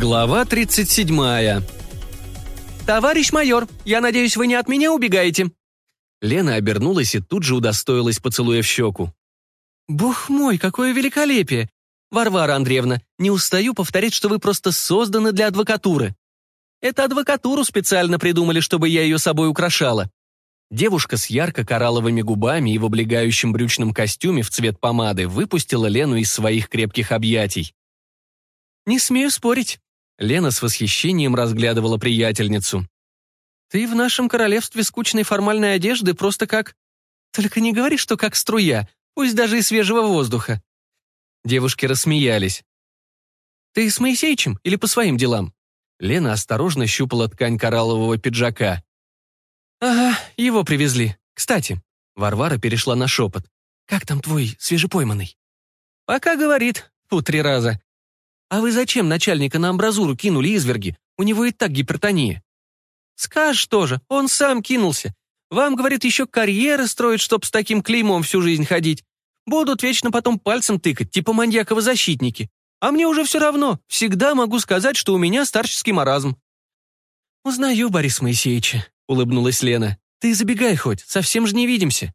Глава 37. «Товарищ майор, я надеюсь, вы не от меня убегаете?» Лена обернулась и тут же удостоилась поцелуя в щеку. «Бог мой, какое великолепие! Варвара Андреевна, не устаю повторять, что вы просто созданы для адвокатуры. Это адвокатуру специально придумали, чтобы я ее собой украшала». Девушка с ярко-коралловыми губами и в облегающем брючном костюме в цвет помады выпустила Лену из своих крепких объятий. «Не смею спорить». Лена с восхищением разглядывала приятельницу. «Ты в нашем королевстве скучной формальной одежды просто как... Только не говори, что как струя, пусть даже и свежего воздуха». Девушки рассмеялись. «Ты с Моисеичем или по своим делам?» Лена осторожно щупала ткань кораллового пиджака. «Ага, его привезли. Кстати». Варвара перешла на шепот. «Как там твой свежепойманный?» «Пока говорит. Фу, три раза. «А вы зачем начальника на амбразуру кинули изверги? У него и так гипертония». «Скажешь тоже, он сам кинулся. Вам, говорит, еще карьеры строить, чтоб с таким клеймом всю жизнь ходить. Будут вечно потом пальцем тыкать, типа маньяковы защитники. А мне уже все равно, всегда могу сказать, что у меня старческий маразм». «Узнаю, Борис Моисеевича», — улыбнулась Лена. «Ты забегай хоть, совсем же не видимся».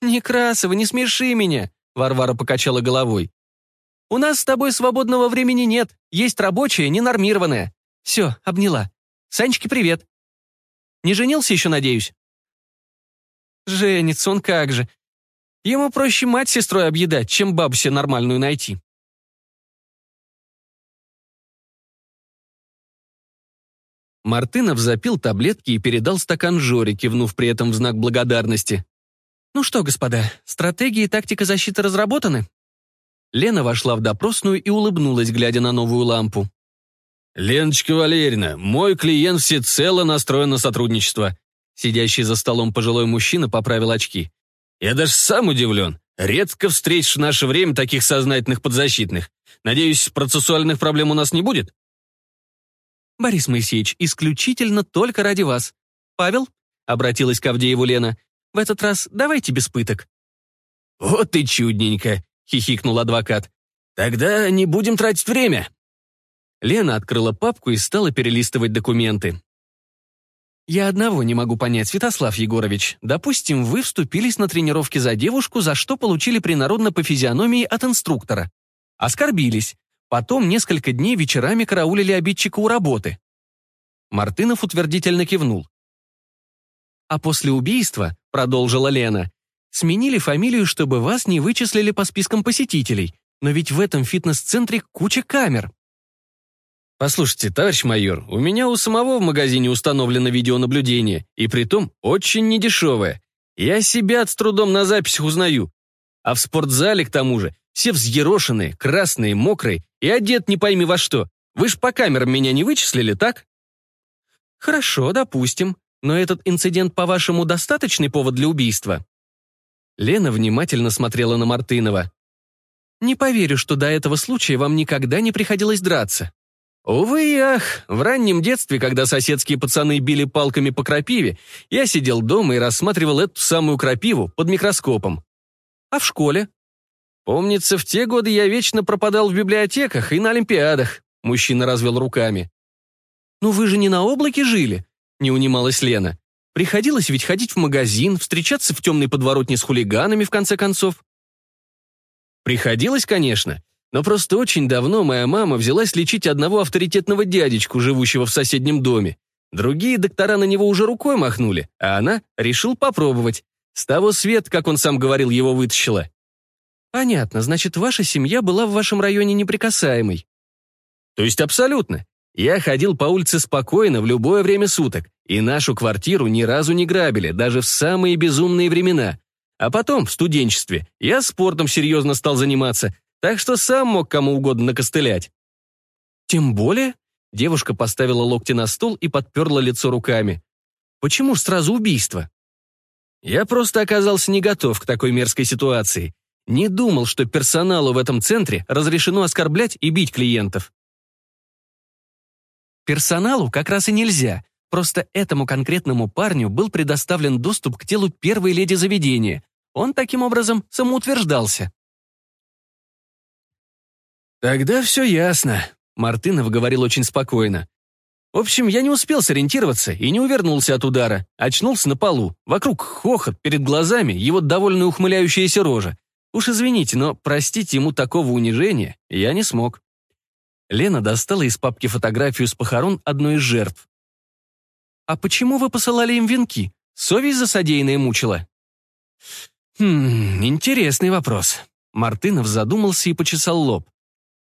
«Некрасова, не смеши меня», — Варвара покачала головой. У нас с тобой свободного времени нет, есть рабочее, ненормированное. Все, обняла. Санечке привет. Не женился еще, надеюсь? Женится он как же. Ему проще мать с сестрой объедать, чем бабу себе нормальную найти. Мартынов запил таблетки и передал стакан Жоре, кивнув при этом в знак благодарности. «Ну что, господа, стратегия и тактика защиты разработаны?» Лена вошла в допросную и улыбнулась, глядя на новую лампу. «Леночка Валерьевна, мой клиент всецело настроен на сотрудничество». Сидящий за столом пожилой мужчина поправил очки. «Я даже сам удивлен. Редко встретишь в наше время таких сознательных подзащитных. Надеюсь, процессуальных проблем у нас не будет?» «Борис Моисеевич, исключительно только ради вас. Павел?» — обратилась к Авдееву Лена. «В этот раз давайте без пыток». «Вот и чудненько хихикнул адвокат. «Тогда не будем тратить время». Лена открыла папку и стала перелистывать документы. «Я одного не могу понять, Святослав Егорович. Допустим, вы вступились на тренировки за девушку, за что получили принародно по физиономии от инструктора. Оскорбились. Потом несколько дней вечерами караулили обидчика у работы». Мартынов утвердительно кивнул. «А после убийства, — продолжила Лена, Сменили фамилию, чтобы вас не вычислили по спискам посетителей. Но ведь в этом фитнес-центре куча камер. Послушайте, товарищ майор, у меня у самого в магазине установлено видеонаблюдение, и притом очень недешевое. Я себя с трудом на записях узнаю. А в спортзале, к тому же, все взъерошенные, красные, мокрые и одет не пойми во что. Вы ж по камерам меня не вычислили, так? Хорошо, допустим. Но этот инцидент, по-вашему, достаточный повод для убийства? Лена внимательно смотрела на Мартынова. «Не поверю, что до этого случая вам никогда не приходилось драться». «Увы и ах, в раннем детстве, когда соседские пацаны били палками по крапиве, я сидел дома и рассматривал эту самую крапиву под микроскопом. А в школе?» «Помнится, в те годы я вечно пропадал в библиотеках и на олимпиадах», мужчина развел руками. «Ну вы же не на облаке жили», не унималась Лена. Приходилось ведь ходить в магазин, встречаться в темной подворотне с хулиганами, в конце концов. Приходилось, конечно, но просто очень давно моя мама взялась лечить одного авторитетного дядечку, живущего в соседнем доме. Другие доктора на него уже рукой махнули, а она решил попробовать. С того свет, как он сам говорил, его вытащила. Понятно, значит, ваша семья была в вашем районе неприкасаемой. То есть абсолютно. Я ходил по улице спокойно в любое время суток, и нашу квартиру ни разу не грабили, даже в самые безумные времена. А потом, в студенчестве, я спортом серьезно стал заниматься, так что сам мог кому угодно накостылять. Тем более, девушка поставила локти на стол и подперла лицо руками. Почему ж сразу убийство? Я просто оказался не готов к такой мерзкой ситуации. Не думал, что персоналу в этом центре разрешено оскорблять и бить клиентов. Персоналу как раз и нельзя. Просто этому конкретному парню был предоставлен доступ к телу первой леди заведения. Он таким образом самоутверждался. «Тогда все ясно», — Мартынов говорил очень спокойно. В общем, я не успел сориентироваться и не увернулся от удара. Очнулся на полу. Вокруг хохот, перед глазами его довольно ухмыляющаяся рожа. Уж извините, но простить ему такого унижения я не смог. Лена достала из папки фотографию с похорон одной из жертв. «А почему вы посылали им венки? Совесть за содеянное мучила?» «Хм, интересный вопрос». Мартынов задумался и почесал лоб.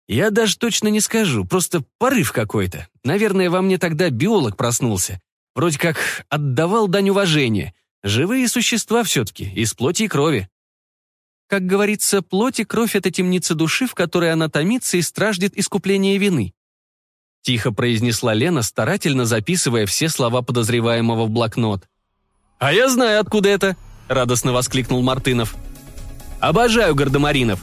«Я даже точно не скажу, просто порыв какой-то. Наверное, во мне тогда биолог проснулся. Вроде как отдавал дань уважения. Живые существа все-таки, из плоти и крови. Как говорится, плоть и кровь — это темница души, в которой она томится и страждет искупления вины. Тихо произнесла Лена, старательно записывая все слова подозреваемого в блокнот. «А я знаю, откуда это!» — радостно воскликнул Мартынов. «Обожаю гардемаринов!»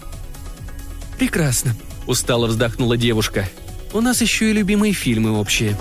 «Прекрасно!» — устало вздохнула девушка. «У нас еще и любимые фильмы общие».